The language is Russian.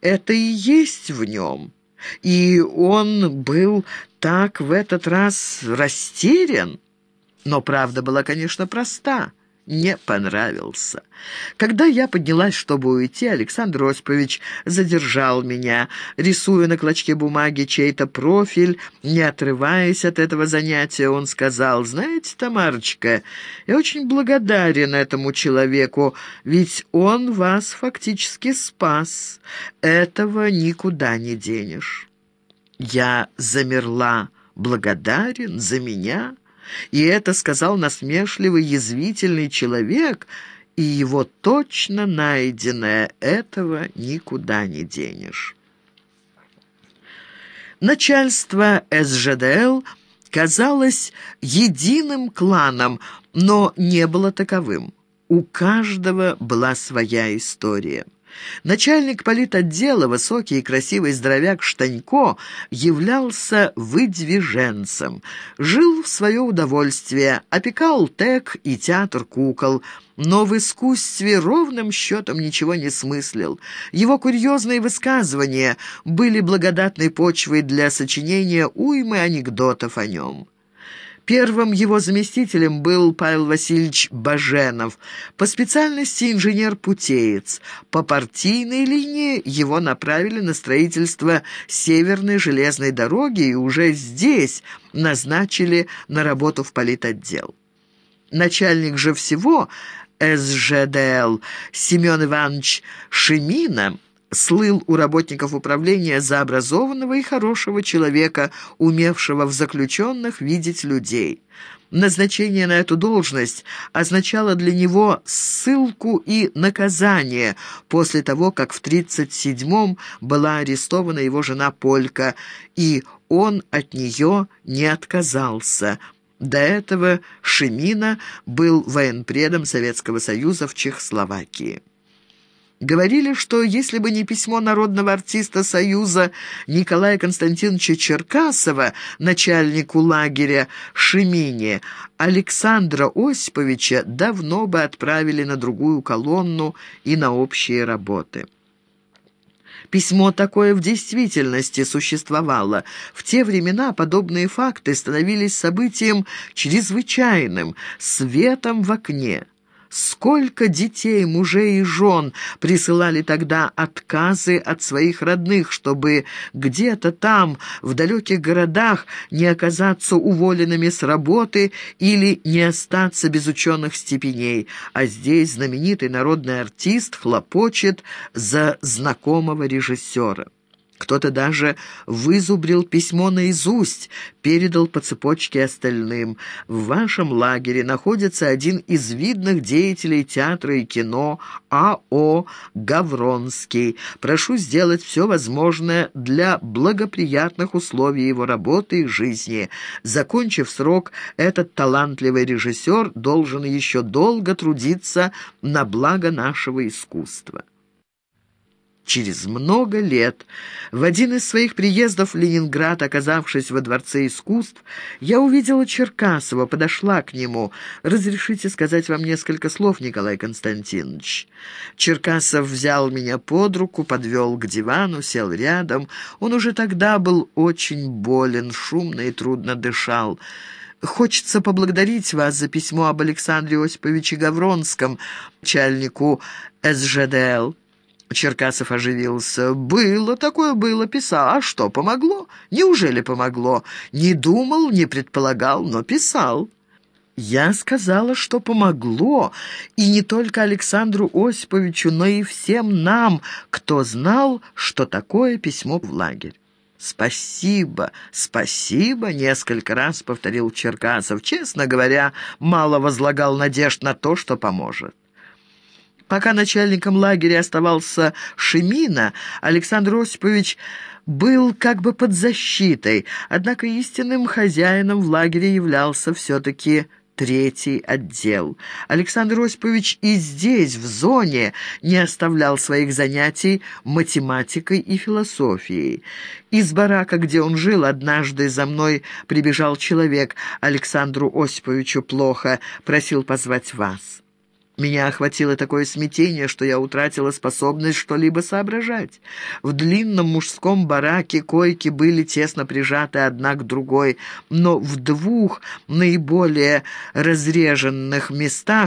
это и есть в нем. И он был так в этот раз растерян. Но правда была, конечно, проста не понравился. Когда я поднялась, чтобы уйти, Александр Осипович задержал меня, рисуя на клочке бумаги чей-то профиль. Не отрываясь от этого занятия, он сказал, «Знаете, Тамарочка, я очень благодарен этому человеку, ведь он вас фактически спас. Этого никуда не денешь». Я замерла. «Благодарен за меня?» И это сказал насмешливый, язвительный человек, и его точно найденное этого никуда не денешь. Начальство СЖДЛ казалось единым кланом, но не было таковым. У каждого была своя история. Начальник политотдела, высокий и красивый здоровяк Штанько, являлся выдвиженцем. Жил в свое удовольствие, опекал ТЭК и театр кукол, но в искусстве ровным счетом ничего не смыслил. Его курьезные высказывания были благодатной почвой для сочинения уймы анекдотов о нем. Первым его заместителем был Павел Васильевич Баженов, по специальности инженер-путеец. По партийной линии его направили на строительство Северной железной дороги и уже здесь назначили на работу в политотдел. Начальник же всего СЖДЛ Семен Иванович Шемина слыл у работников управления за образованного и хорошего человека, умевшего в заключенных видеть людей. Назначение на эту должность означало для него ссылку и наказание после того, как в 1937-м была арестована его жена Полька, и он от нее не отказался. До этого Шемина был военпредом Советского Союза в Чехословакии. Говорили, что если бы не письмо народного артиста Союза Николая Константиновича Черкасова, начальнику лагеря Шемине, Александра Осиповича давно бы отправили на другую колонну и на общие работы. Письмо такое в действительности существовало. В те времена подобные факты становились событием чрезвычайным, светом в окне. Сколько детей, мужей и жен присылали тогда отказы от своих родных, чтобы где-то там, в далеких городах, не оказаться уволенными с работы или не остаться без ученых степеней. А здесь знаменитый народный артист хлопочет за знакомого режиссера. Кто-то даже вызубрил письмо наизусть, передал по цепочке остальным. В вашем лагере находится один из видных деятелей театра и кино А.О. Гавронский. Прошу сделать все возможное для благоприятных условий его работы и жизни. Закончив срок, этот талантливый режиссер должен еще долго трудиться на благо нашего искусства. Через много лет, в один из своих приездов в Ленинград, оказавшись во Дворце искусств, я увидела Черкасова, подошла к нему. «Разрешите сказать вам несколько слов, Николай Константинович?» Черкасов взял меня под руку, подвел к дивану, сел рядом. Он уже тогда был очень болен, шумно и трудно дышал. Хочется поблагодарить вас за письмо об Александре Осиповиче Гавронском, начальнику СЖДЛ. Черкасов оживился. «Было такое, было, писал. А что, помогло? Неужели помогло? Не думал, не предполагал, но писал». Я сказала, что помогло, и не только Александру Осиповичу, но и всем нам, кто знал, что такое письмо в лагерь. «Спасибо, спасибо», — несколько раз повторил Черкасов. Честно говоря, мало возлагал надежд на то, что поможет. Пока начальником лагеря оставался Шемина, Александр Осипович был как бы под защитой, однако истинным хозяином в лагере являлся все-таки третий отдел. Александр Осипович и здесь, в зоне, не оставлял своих занятий математикой и философией. Из барака, где он жил, однажды за мной прибежал человек. Александру Осиповичу плохо, просил позвать вас. Меня охватило такое смятение, что я утратила способность что-либо соображать. В длинном мужском бараке койки были тесно прижаты одна к другой, но в двух наиболее разреженных местах